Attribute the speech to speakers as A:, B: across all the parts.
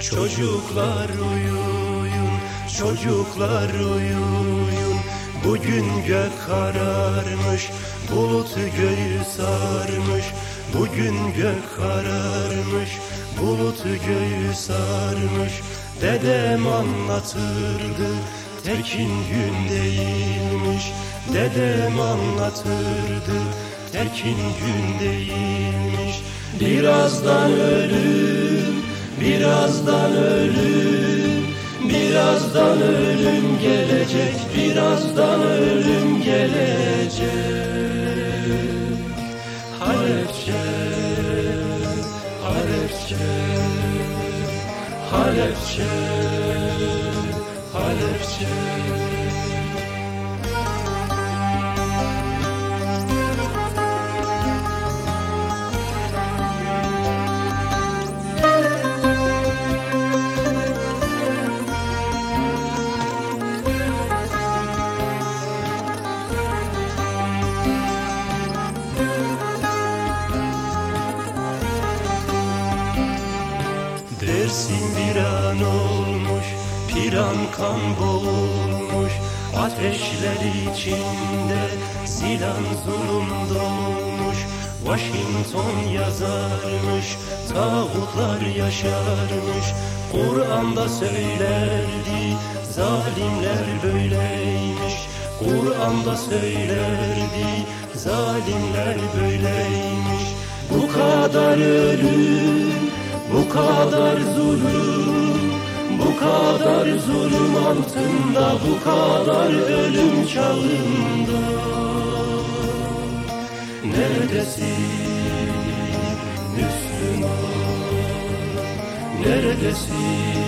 A: Çocuklar uyuyun, çocuklar uyuyun. Bugün gök kararmış, bulut göğü sarmış. Bugün gök kararmış, bulut göğü sarmış. Dedem anlatırdı, tekin gün değilmiş. Dedem anlatırdı, tekin gün değilmiş. Birazdan ölüm, birazdan ölüm Birazdan ölüm gelecek, birazdan ölüm gelecek. Halepçe, Halepçe, Halepçe, Halepçe Dersin bir an olmuş, piran kan boğulmuş. Ateşler içinde zilan zulüm dolmuş. Washington yazarmış, tağutlar yaşarmış. Kur'an'da söylerdi, zalimler böyleymiş. Kur'an'da söylerdi, zalimler böyleymiş. Bu kadar ölüm kadar zulüm, bu kadar zulüm altında, bu kadar ölüm çağında. Neredesin Müslüman? Neredesin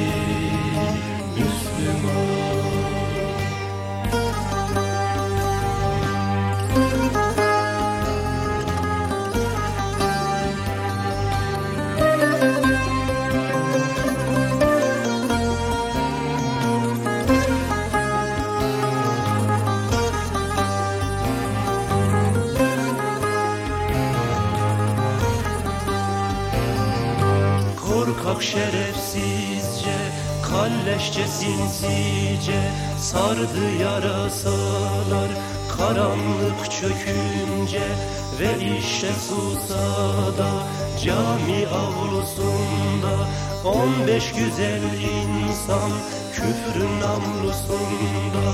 A: Korkak şerefsizce, kalleşçe sinsice Sardı yarasalar. Karanlık çökünce Ve işte Susa'da cami avlusunda On beş güzel insan küfrün namlusunda.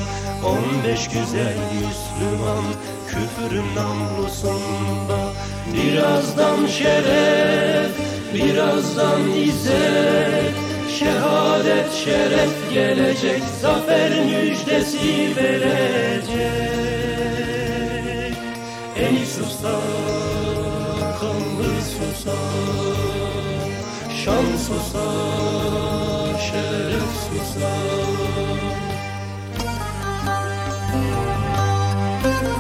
A: On beş güzel Müslüman küfrün namlusunda. Birazdan şeref Birazdan izzet Şehadet şeref gelecek Zafer müjdesi verecek Ey susa Kanlı susa Şan susa Şeref susa Thank you.